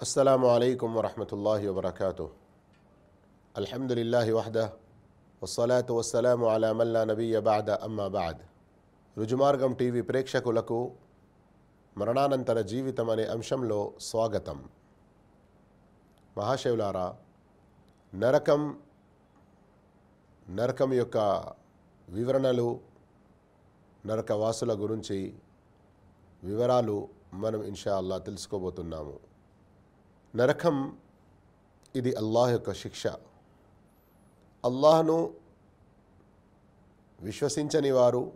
السلام عليكم ورحمة الله وبركاته الحمد لله وحده والصلاة والسلام على من لا نبي بعد أما بعد రుజుమార్గం TV ప్రేక్షకులకు మరణానంతర జీవితం అనే అంశంలో స్వాగతం మహాశివులారా నరకం నరకం యొక్క వివరణలు నరకవాసుల గురించి వివరాలు మనం ఇన్షా అల్లా తెలుసుకోబోతున్నాము నరకం ఇది అల్లాహ్ యొక్క శిక్ష. అల్లాహ్ను విశ్వసించని వారు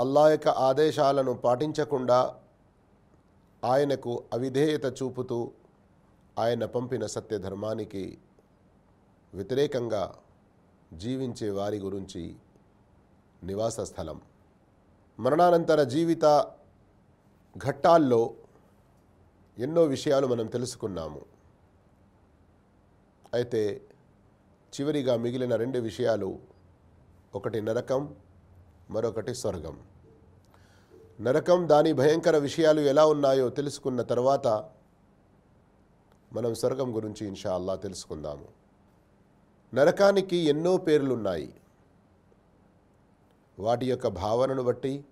అల్లాహ్ యొక్క ఆదేశాలను పాటించకుండా ఆయనకు అవిధేయత చూపుతూ ఆయన పంపిన సత్యధర్మానికి వ్యతిరేకంగా జీవించే వారి గురించి నివాస స్థలం మరణానంతర జీవిత ఘట్టాల్లో ఎన్నో విషయాలు మనం తెలుసుకున్నాము. అయితే చివరిగా మిగిలిన రెండు విషయాలు ఒకటి నరకం మరొకటి స్వర్గం. నరకం దాని భయంకర విషయాలు ఎలా ఉన్నాయో తెలుసుకున్న తర్వాత మనం స్వర్గం గురించి ఇన్షా అల్లా తెలుసుకుందాము. నరకానికి ఎన్నో పేర్లున్నాయి. వాటి యొక్క భావనను బట్టి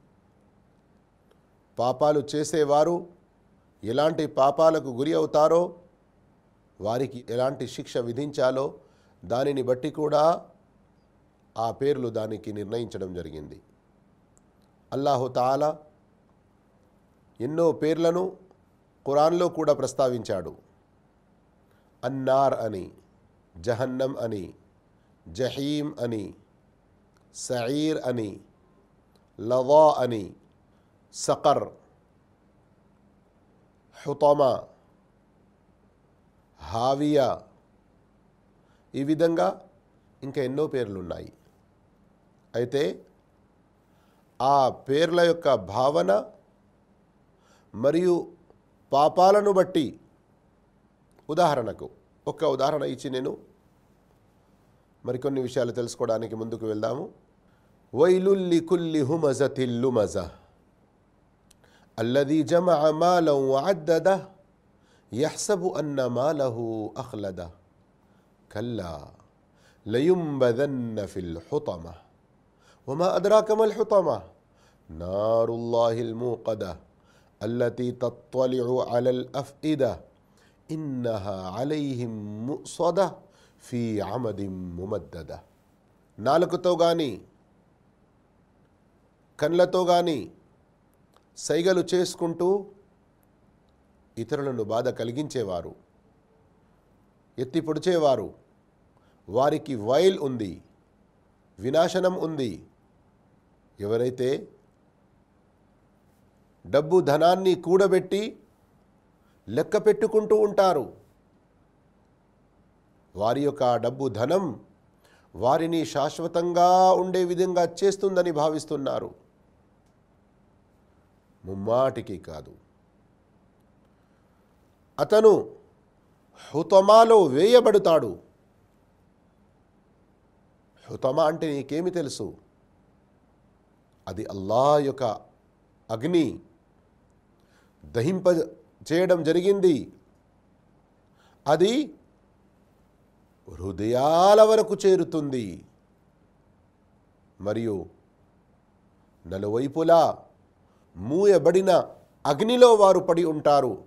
పాపాలు చేసేవారు ఎలాంటి పాపాలకు గురి అవుతారో వారికి ఎలాంటి శిక్ష విధించాలో దానిని బట్టి కూడా ఆ పేర్లు దానికి నిర్ణయించడం జరిగింది. అల్లాహుతాల ఎన్నో పేర్లను ఖురాన్లో కూడా ప్రస్తావించాడు. అన్నార్ అని జహన్నం అని జహీం అని సయీర్ అని లవా అని సకర్ హుతమా హావియా ఈ విధంగా ఇంకా ఎన్నో పేర్లు ఉన్నాయి అయితే ఆ పేర్ల యొక్క భావన మరియు పాపాలను బట్టి ఉదాహరణకు ఒక ఉదాహరణ ఇచ్చి నేను మరికొన్ని విషయాలు తెలుసుకోవడానికి ముందుకు వెళ్దాము. వైలుల్లి కుల్లి హుమజతిల్లుమజ అల్లది జమ మాలం అద్దద యహ్సబు అన్న మాలహు అహ్లద కల్లా లయుంబదన్న ఫిల్ హుతమ وما أدراك ما الحطمة نار الله الموقدة التي تطلع على الأفئدة إنها عليهم مؤصدة في عمد ممددة నాలుకతో కానీ కళ్ళతో కానీ సైగలు చేసుకుంటూ ఇతరులను బాధ కలిగించేవారు ఎత్తి పొడిచేవారు. వారికి వైల్ ఉంది వినాశనం ఉంది. ఎవరైతే డబ్బు ధనాన్ని కూడబెట్టి లెక్క పెట్టుకుంటూ ఉంటారు వారి యొక్క డబ్బు ధనం వారిని శాశ్వతంగా ఉండే విధంగా చేస్తుందని భావిస్తున్నారు. ముమ్మాటికి కాదు. అతను హుతమాలో వేయబడతాడు. హుతమా అంటే నీకేమి తెలుసు? అది అల్లా యొక్క అగ్ని. దహింప చేయడం జరిగింది. అది హృదయాల వరకు చేరుతుంది. మరియు నలువైపులా మూయబడిన అగ్నిలో వారు పడి ఉంటారు.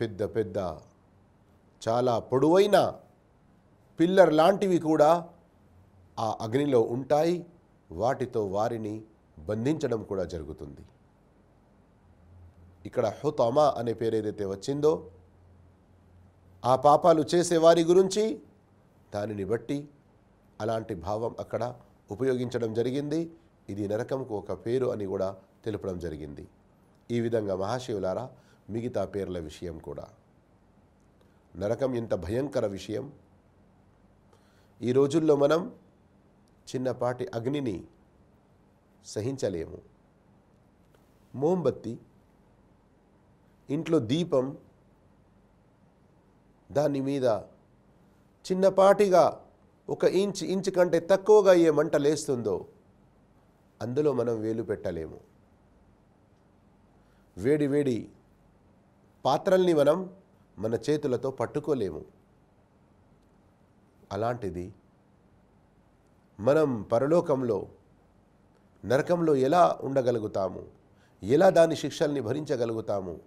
పెద్ద పెద్ద చాలా పొడవైన పిల్లర్ లాంటివి కూడా ఆ అగ్నిలో ఉంటాయి. వాటితో వారిని బంధించడం కూడా జరుగుతుంది. ఇక్కడ హుతమా అనే పేరు ఏదైతే వచ్చిందో ఆ పాపాలు చేసే వారి గురించి దానిని బట్టి అలాంటి భావం అక్కడ ఉపయోగించడం జరిగింది. ఇది నరకంకు ఒక పేరు అని కూడా తెలుపడం జరిగింది. ఈ విధంగా మహాశివులారా మిగతా పేర్ల విషయం కూడా. నరకం ఎంత భయంకర విషయం. ఈ రోజుల్లో మనం చిన్నపాటి అగ్నిని సహించలేము. మోంబత్తి ఇంట్లో దీపం దాని మీద చిన్నపాటిగా ఒక ఇంచ్ ఇంచ్ కంటే తక్కువగా ఏ మంట లేస్తుందో అందులో మనం వేలు పెట్టలేము. వేడి వేడి పాత్రల్ని మనం మన చేతులతో పట్టుకోలేము. అలాంటిది మనం పరలోకంలో నరకంలో ఎలా ఉండగలుగుతాము? ఎలా దాని శిక్షల్ని భరించగలుగుతాము?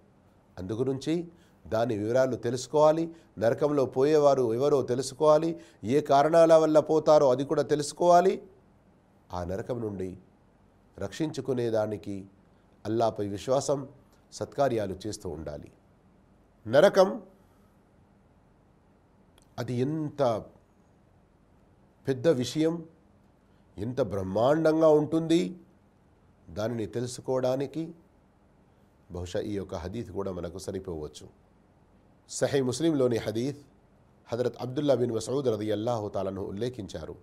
అందుగురించి దాని వివరాలు తెలుసుకోవాలి. నరకంలో పోయేవారు ఎవరో తెలుసుకోవాలి. ఏ కారణాల వల్ల పోతారో అది కూడా తెలుసుకోవాలి. ఆ నరకం నుండి రక్షించుకునేదానికి అల్లాపై విశ్వాసం సత్కార్యాలు చేస్తూ ఉండాలి. నరకం అది ఎంత పెద్ద విషయం ఎంత బ్రహ్మాండంగా ఉంటుంది దానిని తెలుసుకోవడానికి బహుశా ఈ యొక్క హదీత్ కూడా మనకు సరిపోవచ్చు. సహీ ముస్లింలోని హదీత్ హజరత్ అబ్దుల్లా బిన్ మసూద్ రది అల్లాహు తాలను ఉల్లేఖించారు.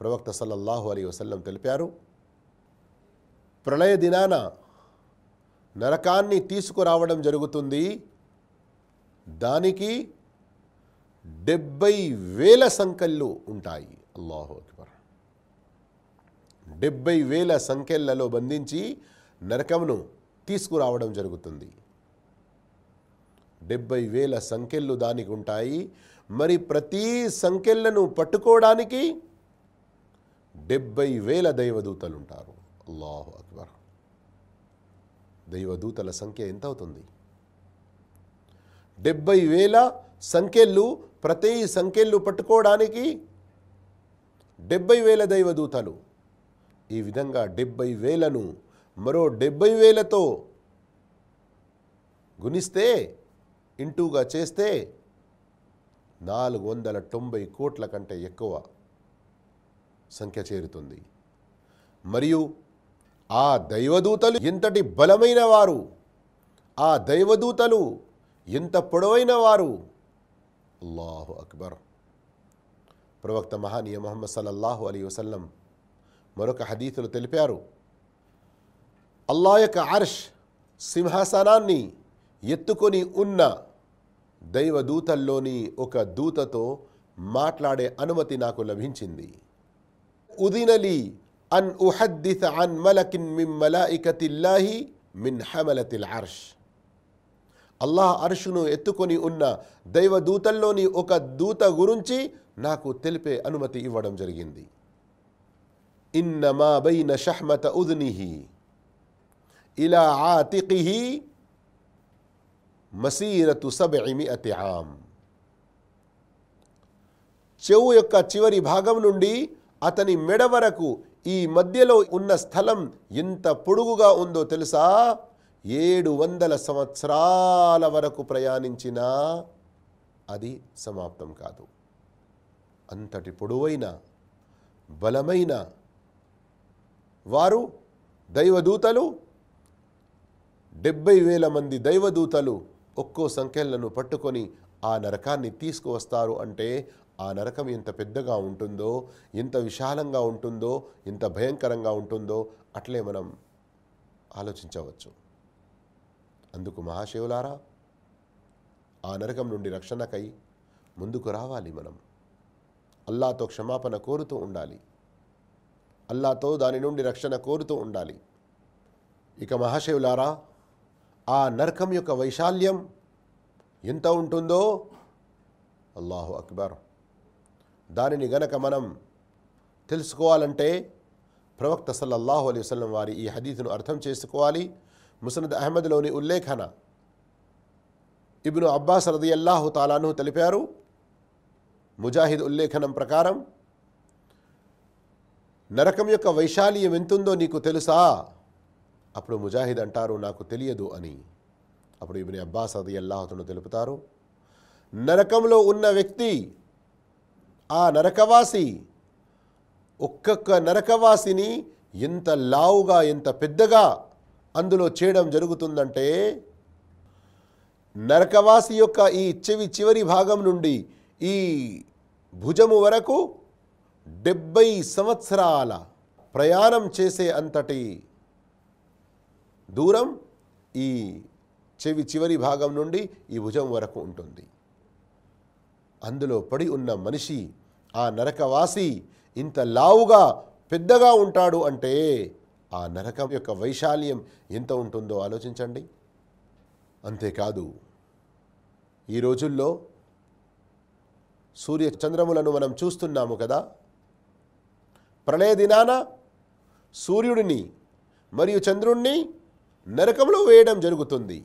ప్రవక్త సల్లల్లాహు అలీ వసల్లం తెలిపారు ప్రళయ దినాన నరకాన్ని తీసుకురావడం జరుగుతుంది. దానికి డెబ్బై వేల సంఖ్యలు ఉంటాయి. అల్లాహు అక్బర్. డెబ్బై వేల సంఖ్యలలో బంధించి నరకమును తీసుకురావడం జరుగుతుంది. డెబ్బై వేల సంఖ్యలు దానికి ఉంటాయి. మరి ప్రతి సంఖ్యలను పట్టుకోవడానికి డెబ్బై వేల దైవదూతలు ఉంటారు. అల్లాహు అక్బర్. దైవదూతల సంఖ్య ఎంత అవుతుంది డెబ్బై వేల సంఖ్యలు ప్రతి సంఖ్యలు పట్టుకోవడానికి డెబ్బై వేల దైవదూతలు. ఈ విధంగా డెబ్బై వేలను మరో డెబ్బై వేలతో గుణిస్తే ఇంటూగా చేస్తే నాలుగు వందల తొంభై కోట్ల కంటే ఎక్కువ సంఖ్య చేరుతుంది. మరియు ఆ దైవదూతలు ఇంతటి బలమైన వారు ఆ దైవదూతలు ఎంత పొడవైన వారు అల్లాహు అక్బర్. ప్రవక్త మహానీయ మొహమ్మద్ సల్లల్లాహు అలీ వసల్లం మరొక హదీతులు తెలిపారు. అల్లా యొక్క అర్ష్ సింహాసనాన్ని ఎత్తుకొని ఉన్న దైవదూతల్లోని ఒక దూతతో మాట్లాడే అనుమతి నాకు లభించింది. ఉదినలి అన్ ఉహద్దిత అన్ మలకిన్ మిమ్ మలాయికతిల్లాహి మిన్ హమలతిల్ అర్ష్ అల్లాహ్ అర్షును ఎత్తుకొని ఉన్న దైవదూతల్లోని ఒక దూత గురించి నాకు తెలిపే అనుమతి ఇవ్వడం జరిగింది ఇన్నమా బైన షహ్మత ఉద్నిహి ఇలా ఆతికిహి మసీరతు సబ్ఇమిఅతి ఆమ్ చెవు యొక్క చివరి భాగం నుండి అతని మెడ వరకు ఈ మధ్యలో ఉన్న స్థలం ఎంత పొడుగుగా ఉందో తెలుసా? ఏడు వందల సంవత్సరాల వరకు ప్రయాణించినా అది సమాప్తం కాదు. అంతటి పొడవైన బలమైన వారు దైవదూతలు డెబ్బై వేల మంది దైవదూతలు ఒక్కో సంఖ్యలను పట్టుకొని ఆ నరకాన్ని తీసుకువస్తారు అంటే ఆ నరకం ఎంత పెద్దగా ఉంటుందో ఎంత విశాలంగా ఉంటుందో ఎంత భయంకరంగా ఉంటుందో అట్లే మనం ఆలోచించవచ్చు. అందుకు మహాశివులారా ఆ నరకం నుండి రక్షణకై ముందుకు రావాలి మనం. అల్లాతో క్షమాపణ కోరుతూ ఉండాలి. అల్లాతో దాని నుండి రక్షణ కోరుతూ ఉండాలి. ఇక మహాశివులారా ఆ నరకం యొక్క వైశాల్యం ఎంత ఉంటుందో అల్లాహు అక్బర్ దానిని గనక మనం తెలుసుకోవాలంటే ప్రవక్త సల్లల్లాహు అలైహి వసలం వారి ఈ హదీతును అర్థం చేసుకోవాలి. ముసనద్ అహ్మద్లోని ఉల్లేఖన ఇబ్ను అబ్బాస్ రది అల్లాహు తాలాను తెలిపారు. ముజాహిద్ ఉల్లేఖనం ప్రకారం నరకం యొక్క వైశాల్యం ఎంతుందో నీకు తెలుసా? అప్పుడు ముజాహిద్ అంటారు నాకు తెలియదు అని. అప్పుడు ఇబ్ని అబ్బాస్ అది అల్లాహతును తెలుపుతారు. నరకంలో ఉన్న వ్యక్తి ఆ నరకవాసి ఒక్కొక్క నరకవాసిని ఎంత లావుగా ఎంత పెద్దగా అందులో చేయడం జరుగుతుందంటే నరకవాసి యొక్క ఈ చెవి చివరి భాగం నుండి ఈ భుజము వరకు డెబ్బై సంవత్సరాల ప్రయాణం చేసే అంతటి దూరం ఈ చెవి చివరి భాగం నుండి ఈ భుజం వరకు ఉంటుంది. అందులో పడి ఉన్న మనిషి ఆ నరకవాసి ఇంత లావుగా పెద్దగా ఉంటాడు అంటే ఆ నరకం యొక్క వైశాల్యం ఎంత ఉంటుందో ఆలోచించండి. అంతేకాదు ఈ రోజుల్లో సూర్య చంద్రములను మనం చూస్తున్నాము కదా? ప్రళయ దినాన సూర్యుడిని మరియు చంద్రుణ్ణి నరకంలో వేయడం జరుగుతుంది.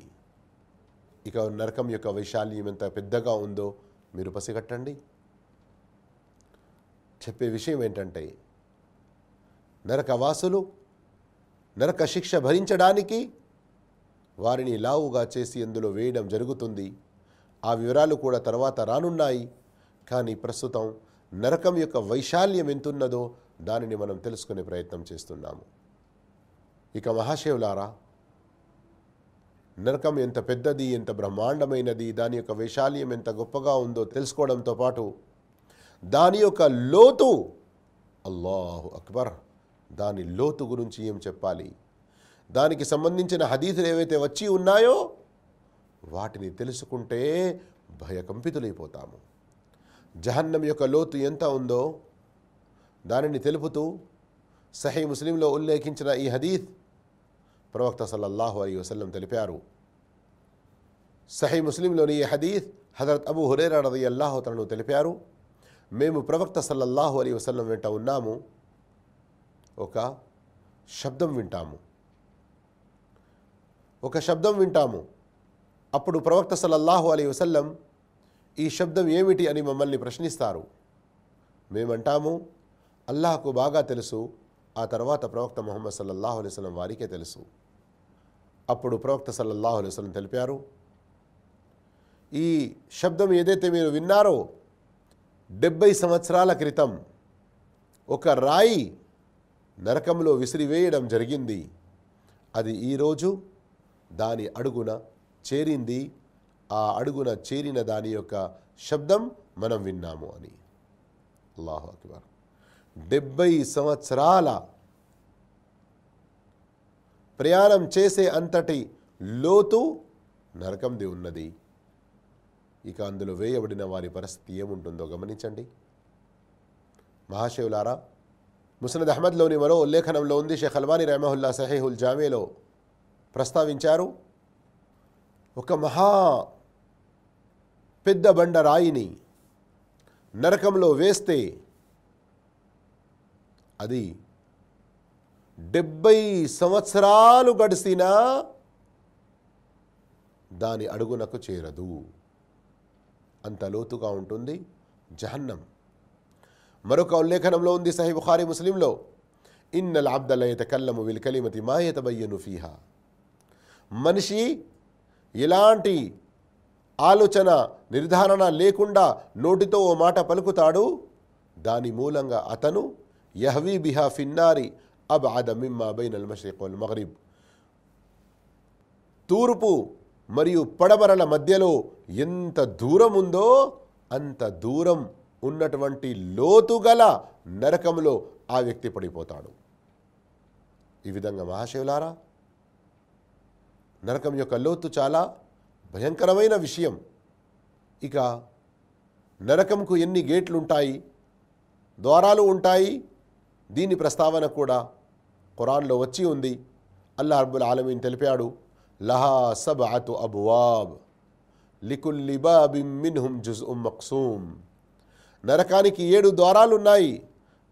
ఇక నరకం యొక్క వైశాల్యం ఎంత పెద్దగా ఉందో మీరు పసిగట్టండి. చెప్పే విషయం ఏంటంటే నరకవాసులు నరక శిక్ష భరించడానికి వారిని లావుగా చేసి అందులో వేయడం జరుగుతుంది. ఆ వివరాలు కూడా తర్వాత రానున్నాయి. కానీ ప్రస్తుతం నరకం యొక్క వైశాల్యం ఎంతున్నదో దానిని మనం తెలుసుకునే ప్రయత్నం చేస్తున్నాము. ఇక మహాశివులారా నరకం ఎంత పెద్దది ఎంత బ్రహ్మాండమైనది దాని యొక్క వైశాల్యం ఎంత గొప్పగా ఉందో తెలుసుకోవడంతో పాటు దాని యొక్క లోతు అల్లాహు అక్బర్ దాని లోతు గురించి ఏం చెప్పాలి? దానికి సంబంధించిన హదీసులు ఏవైతే వచ్చి ఉన్నాయో వాటిని తెలుసుకుంటే భయకంపితులైపోతాము. జహన్నం యొక్క లోతు ఎంత ఉందో దానిని తెలుపుతూ సహీ ముస్లింలో ఉల్లేఖించిన ఈ హదీత్ ప్రవక్త సల్లల్లాహు అలీ వసల్లం తెలిపారు. సహీ ముస్లింలోని ఈ హదీత్ హజరత్ అబు హురేరా రది అల్లాహు తనను తెలిపారు. మేము ప్రవక్త సల్లల్లాహు అలీ వసల్లం వెంట ఉన్నాము. ఒక శబ్దం వింటాము. ఒక శబ్దం వింటాము. అప్పుడు ప్రవక్త సల్లల్లాహు అలీ వసల్లం ఈ శబ్దం ఏమిటి అని మమ్మల్ని ప్రశ్నిస్తారు. మేమంటాము అల్లాహకు బాగా తెలుసు ఆ తర్వాత ప్రవక్త ముహమ్మద్ సల్లల్లాహు అలైస్లం వారికే తెలుసు. అప్పుడు ప్రవక్త సల్లల్లాహు అలైస్లం తెలిపారు ఈ శబ్దం ఏదైతే మీరు విన్నారో డెబ్బై సంవత్సరాల క్రితం ఒక రాయి నరకంలో విసిరివేయడం జరిగింది. అది ఈరోజు దాని అడుగున చేరింది. ఆ అడుగున చేరిన దాని యొక్క శబ్దం మనం విన్నాము అని. అల్లాహు అక్బర్. డెబ్బై సంవత్సరాల ప్రయాణం చేసే అంతటి లోతు నరకంది ఉన్నది. ఇక అందులో వేయబడిన వారి పరిస్థితి ఏముంటుందో గమనించండి. మహాశివులారా ముసనద్ అహ్మద్లోని మరో ఉల్లేఖనంలో ఉంది. షేఖ్ అల్వానీ రెహమహుల్లా సహీహుల్ జామేలో ప్రస్తావించారు ఒక మహా పెద్ద బండ రాయిని నరకంలో వేస్తే అది డెబ్బై సంవత్సరాలు గడిసినా దాని అడుగునకు చేరదు. అంత లోతుగా ఉంటుంది జహన్నం. మరొక ఉల్లేఖనంలో ఉంది సహీ బుఖారి ముస్లింలో ఇన్నల్ అబ్దల కల్లము విల్ కలిమతి మాయతబయ్యను ఫీహా. మనిషి ఎలాంటి ఆలోచన నిర్ధారణ లేకుండా నోటితో ఓ మాట పలుకుతాడు దాని మూలంగా అతను యహవీ బిహా ఫిన్నారి అబ్ అదమిమ్మా బైన్ అల్ మషరిక్ వల్ మగరిబ్ తూర్పు మరియు పడమరల మధ్యలో ఎంత దూరం ఉందో అంత దూరం ఉన్నటువంటి లోతుగల నరకంలో ఆ వ్యక్తి పడిపోతాడు. ఈ విధంగా మహాశివులారా నరకం యొక్క లోతు చాలా భయంకరమైన విషయం. ఇక నరకంకు ఎన్ని గేట్లు ఉంటాయి ద్వారాలు ఉంటాయి దీని ప్రస్తావన కూడా ఖురాన్లో వచ్చి ఉంది. అల్లా అబ్బుల్ ఆలమీన్ తెలిపాడు లహా సబ్ అతు అబువాబ్ లికుల్లి జుజ్ ఉమ్ మక్సూమ్. నరకానికి ఏడు ద్వారాలున్నాయి.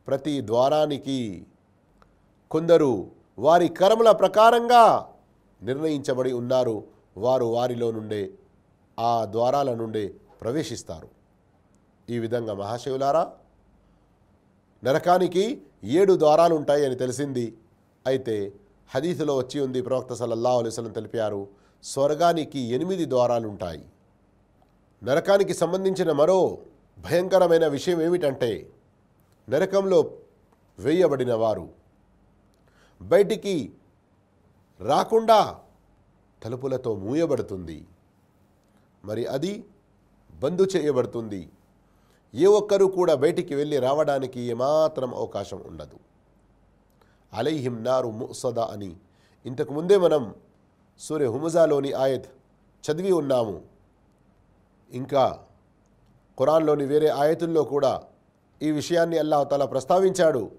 ప్రతి ద్వారానికి కొందరు వారి కర్మల ప్రకారంగా నిర్ణయించబడి ఉన్నారు. వారు వారిలో నుండే ఆ ద్వారాల నుండే ప్రవేశిస్తారు. ఈ విధంగా మహాశివులారా నరకానికి ఏడు ద్వారాలు ఉంటాయి అని తెలిసింది. అయితే హదీసులో వచ్చి ఉంది ప్రవక్త సల్లల్లా అలైహి తెలిపారు స్వర్గానికి ఎనిమిది ద్వారాలు ఉంటాయి నరకానికి సంబంధించిన మరో భయంకరమైన విషయం ఏమిటంటే నరకంలో వేయబడిన వారు బయటికి రాకుండా తలుపులతో మూయబడుతుంది. మరి అది బంద్ చేయబడుతుంది. ఏ ఒక్కరూ కూడా బయటికి వెళ్ళి రావడానికి ఏమాత్రం అవకాశం ఉండదు. అలైహిం నారు ముసదా అని ఇంతకు ముందే మనం సూర్య హుముజాలోని ఆయత్ చదివి ఉన్నాము. ఇంకా ఖురాన్లోని వేరే ఆయతుల్లో కూడా ఈ విషయాన్ని అల్లాహతల ప్రస్తావించాడు.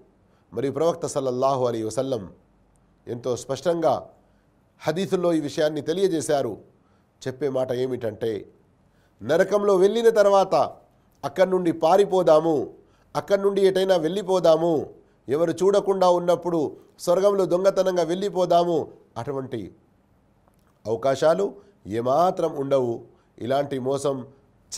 మరి ప్రవక్త సల్లల్లాహు అలీ వసల్లం ఎంతో స్పష్టంగా హదీసుల్లో ఈ విషయాన్ని తెలియజేశారు. చెప్పే మాట ఏమిటంటే నరకంలో వెళ్ళిన తర్వాత అక్కడి నుండి పారిపోదాము. అక్కడి నుండి ఎటైనా వెళ్ళిపోదాము. ఎవరు చూడకుండా ఉన్నప్పుడు స్వర్గంలో దొంగతనంగా వెళ్ళిపోదాము. అటువంటి అవకాశాలు ఏమాత్రం ఉండవు. ఇలాంటి మోసం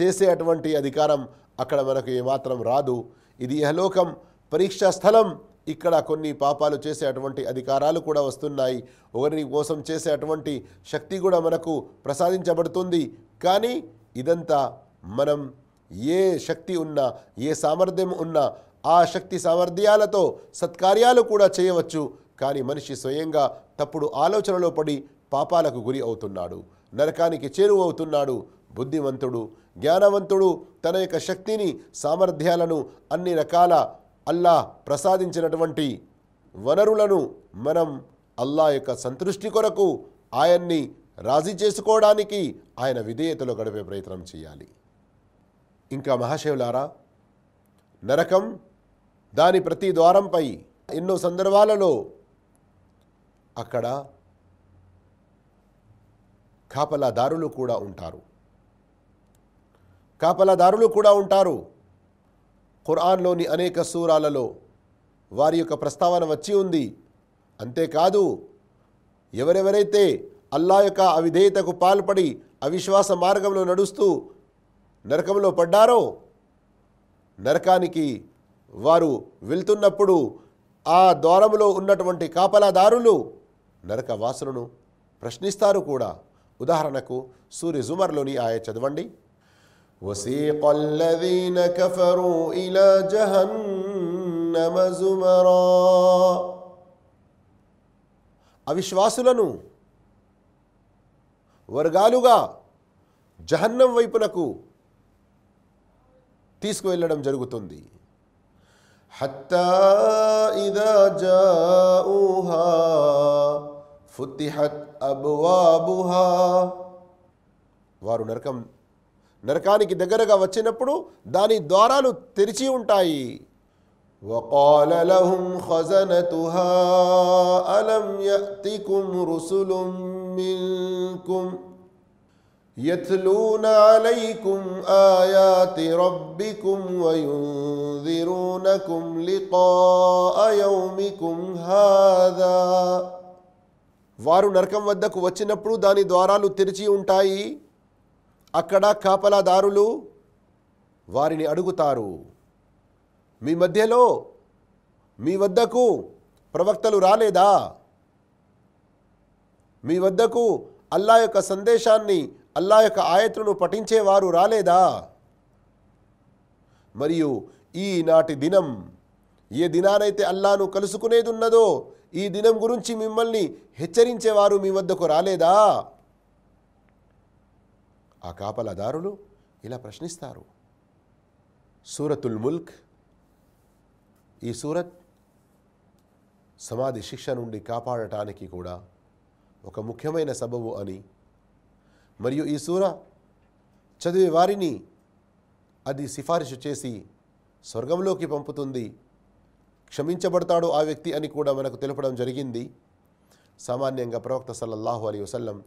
చేసే అటువంటి అధికారం అక్కడ మనకు ఏమాత్రం రాదు. ఇది యహలోకం పరీక్షా స్థలం. ఇక్కడ కొన్ని పాపాలు చేసే అటువంటి అధికారాలు కూడా వస్తున్నాయి. ఒకరిని మోసం చేసే అటువంటి శక్తి కూడా మనకు ప్రసాదించబడుతుంది. కానీ ఇదంతా మనం ఏ శక్తి ఉన్నా ఏ సామర్థ్యం ఉన్నా ఆ శక్తి సామర్థ్యాలతో సత్కార్యాలు కూడా చేయవచ్చు. కానీ మనిషి స్వయంగా తప్పుడు ఆలోచనలో పడి పాపాలకు గురి అవుతున్నాడు. నరకానికి చేరువవుతున్నాడు బుద్ధిమంతుడు జ్ఞానవంతుడు తన యొక్క శక్తిని సామర్థ్యాలను అన్ని రకాల అల్లా ప్రసాదించినటువంటి వనరులను మనం అల్లా యొక్క సంతృష్టి కొరకు ఆయన్ని రాజీ చేసుకోవడానికి ఆయన విధేయతలో గడిపే ప్రయత్నం చేయాలి. ఇంకా మహాశివులారా నరకం దాని ప్రతి ద్వారంపై ఎన్నో సందర్భాలలో అక్కడ కాపలాదారులు కూడా ఉంటారు. కాపలాదారులు కూడా ఉంటారు. ఖురాన్లోని అనేక సూరాలలో వారి యొక్క ప్రస్తావన వచ్చి ఉంది. అంతేకాదు ఎవరెవరైతే అల్లా యొక్క అవిధేయతకు పాల్పడి అవిశ్వాస మార్గంలో నడుస్తూ నరకంలో పడ్డారో నరకానికి వారు వెళ్తున్నప్పుడు ఆ ద్వారములో ఉన్నటువంటి కాపలాదారులు నరక వాసులను ప్రశ్నిస్తారు కూడా ఉదాహరణకు సూర్య జుమర్లోని ఆయ చదవండి وسيق الذين كفروا إلى جهنم زمرا అవిశ్వాసులను వర్గాలుగా జహన్నం వైపునకు తీసుకువెళ్ళడం జరుగుతుంది حتى إذا جاءوها فتحت أبوابها వారు నరకం నరకానికి దగ్గరగా వచ్చినప్పుడు దాని ద్వారాలు తెరిచి ఉంటాయి وقال لهم خزنتها ألم يأتكم رسل منكم يتلون عليكم آيات ربكم وينذرونكم لقاء يومكم هذا వారు నరకం వద్దకు వచ్చినప్పుడు దాని ద్వారాలు తెరిచి ఉంటాయి అక్కడ కాపలాదారులు వారిని అడుగుతారు మీ మధ్యలో మీ వద్దకు ప్రవక్తలు రాలేదా మీ వద్దకు అల్లా యొక్క సందేశాన్ని అల్లా యొక్క ఆయతులను పఠించేవారు రాలేదా? మరియు ఈనాటి దినం ఏ దినానైతే అల్లాను కలుసుకునేది ఉన్నదో ఈ దినం గురించి మిమ్మల్ని హెచ్చరించేవారు మీ వద్దకు రాలేదా? ఆ కాపలాదారులు ఇలా ప్రశ్నిస్తారు. సూరతుల్ ముల్క్ ఈ సూరత్ సమాధి శిక్ష నుండి కాపాడటానికి కూడా ఒక ముఖ్యమైన సబబు అని మరియు ఈ సూర చదివే వారిని అది సిఫారసు చేసి స్వర్గంలోకి పంపుతుంది క్షమించబడతాడు ఆ వ్యక్తి అని కూడా మనకు తెలపడం జరిగింది సామాన్యంగా ప్రవక్త సల్లల్లాహు అలీ వసల్లం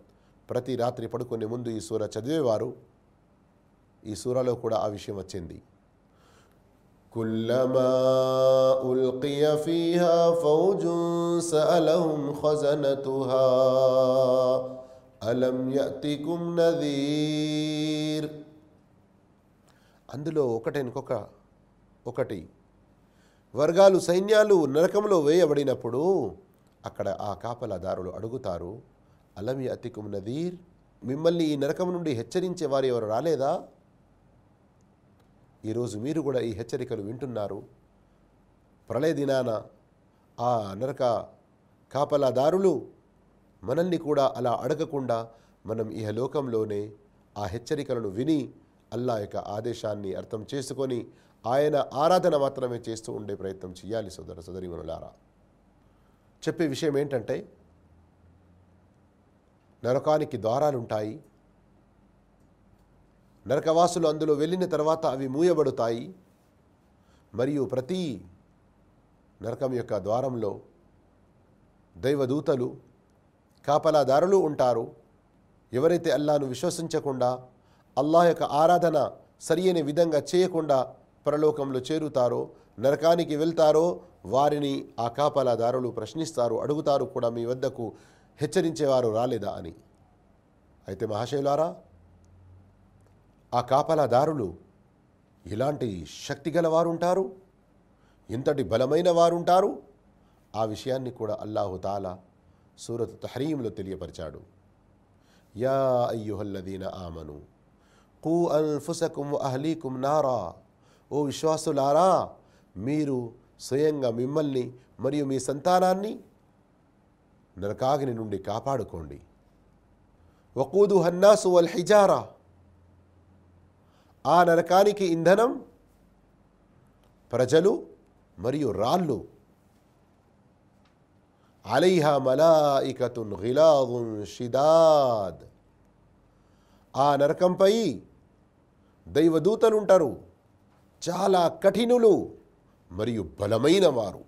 ప్రతి రాత్రి పడుకునే ముందు ఈ సూర చదివేవారు ఈ సూరలో కూడా ఆ విషయం వచ్చింది كلما ألقي فيها فوج سألهم خزنتها అలం యతికుం నదీర్. అందులో ఒకటెనుకొక ఒకటి. వర్గాలు సైన్యాలు నరకంలో వేయబడినప్పుడు అక్కడ ఆ కాపలాదారులు అడుగుతారు అలం యతికుం నదీర్? మిమ్మల్ని ఈ నరకం నుండి హెచ్చరించే వారు ఎవరు రాలేదా? ఈరోజు మీరు కూడా ఈ హెచ్చరికలు వింటున్నారు. ప్రళయ దినాన ఆ నరక కాపలాదారులు మనల్ని కూడా అలా అడగకుండా మనం ఇహలోకంలోనే ఆ హెచ్చరికలను విని అల్లా యొక్క ఆదేశాన్ని అర్థం చేసుకొని ఆయన ఆరాధన మాత్రమే చేస్తూ ఉండే ప్రయత్నం చేయాలి సోదర సోదరిమనులారా చెప్పే విషయం ఏంటంటే నరకానికి ద్వారాలుంటాయి నరకవాసులు అందులో వెళ్ళిన తర్వాత అవి మూయబడుతాయి మరియు ప్రతి నరకం యొక్క ద్వారంలో దైవదూతలు కాపలాదారులు ఉంటారు. ఎవరైతే అల్లాను విశ్వసించకుండా అల్లాహ్ యొక్క ఆరాధన సరియైన విధంగా చేయకుండా పరలోకంలో చేరుతారో నరకానికి వెళ్తారో వారిని ఆ కాపలాదారులు ప్రశ్నిస్తారు అడుగుతారు కూడా మీ వద్దకు హెచ్చరించేవారు రాలేదా అని. అయితే మహాశైలారా ఆ కాపలాదారులు ఇలాంటి శక్తి గలవారు ఉంటారు ఇంతటి బలమైన వారుంటారు? ఆ విషయాన్ని కూడా అల్లాహుతాలా సూరత్ తహరీంలో తెలియపరిచాడు. యా అయ్యుహల్లదీన ఆమను కూ అల్ఫుసకుం అహలీకుం నారా. ఓ విశ్వాసులారా మీరు స్వయంగా మిమ్మల్ని మరియు మీ సంతానాన్ని నరకాగిని నుండి కాపాడుకోండి. వకూదు హన్నాసు వల్ హిజారా ఆ నరకానికి ఇంధనం ప్రజలు మరియు రాళ్ళు అలైహా మలాయికతున్ గిలాదున్ షిదాద్ ఆ నరకంపై దైవదూతలుంటారు. చాలా కఠినులు మరియు బలమైన వారు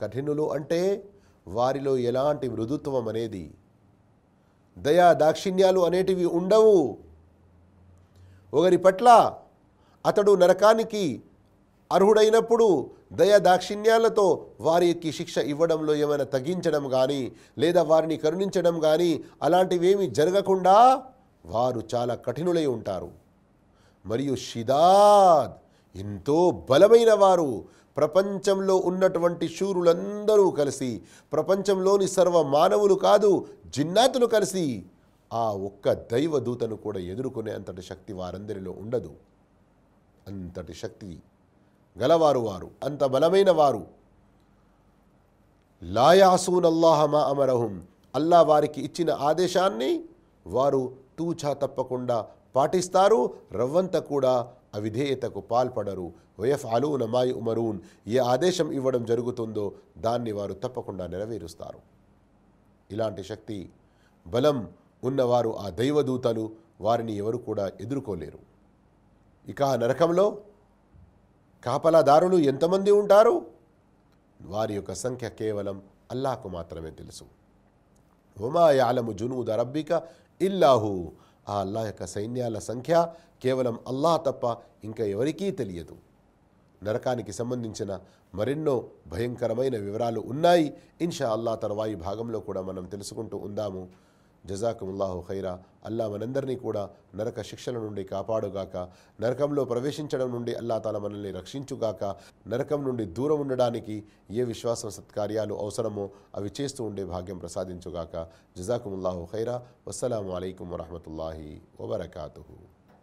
కఠినులు అంటే వారిలో ఎలాంటి మృదుత్వం అనేది. దయా దాక్షిణ్యాలు అనేటివి ఉండవు. ఒకరి పట్ల అతడు నరకానికి అర్హుడైనప్పుడు దయ దాక్షిణ్యాలతో వారికి శిక్ష ఇవ్వడంలో ఏమైనా తగ్గించడం కానీ లేదా వారిని కరుణించడం కానీ అలాంటివేమీ జరగకుండా వారు చాలా కఠినులై ఉంటారు. మరియు షిదాద్ ఎంతో బలమైన వారు. ప్రపంచంలో ఉన్నటువంటి శూరులందరూ కలిసి ప్రపంచంలోని సర్వ మానవులు కాదు జిన్నాతులు కలిసి ఆ ఒక్క దైవదూతను కూడా ఎదుర్కొనే అంతటి శక్తి వారందరిలో ఉండదు. అంతటి శక్తి గలవారు వారు అంత బలమైన వారు. లాయాసూన్ అల్లాహమా అమరహుం. అల్లా వారికి ఇచ్చిన ఆదేశాన్ని వారు తూచా తప్పకుండా పాటిస్తారు రవ్వంత కూడా అవిధేయతకు పాల్పడరు. వయఫ్ అలూన్ అమాయి ఉమరూన్ ఏ ఆదేశం ఇవ్వడం జరుగుతుందో దాన్ని వారు తప్పకుండా నెరవేరుస్తారు. ఇలాంటి శక్తి బలం ఉన్నవారు ఆ దైవదూతలు వారిని ఎవరు కూడా ఎదుర్కోలేరు. ఇక నరకంలో కాపలాదారులు ఎంతమంది ఉంటారు? వారి యొక్క సంఖ్య కేవలం అల్లాకు మాత్రమే తెలుసు. హుమా యాలము జునూద రబ్బిక ఇల్లాహు. ఆ అల్లాహ్ యొక్క సైన్యాల సంఖ్య కేవలం అల్లాహ్ తప్ప ఇంకా ఎవరికీ తెలియదు. నరకానికి సంబంధించిన మరెన్నో భయంకరమైన వివరాలు ఉన్నాయి. ఇన్షా అల్లా తర్వాయి భాగంలో కూడా మనం తెలుసుకుంటూ ఉందాము. జజాకుముల్లాహు ఖైరా. అల్లా మనందరినీ కూడా నరక శిక్షల నుండి కాపాడుగాక నరకంలో ప్రవేశించడం నుండి అల్లా తాల మనల్ని రక్షించుగాక నరకం నుండి దూరం ఉండడానికి ఏ విశ్వాసం సత్కార్యాలు అవసరమో అవి చేస్తూ ఉండే భాగ్యం ప్రసాదించుగాక. జజాకుముల్లాహు ఖైరా. వస్సలాము అలైకుం వరహమతుల్లాహి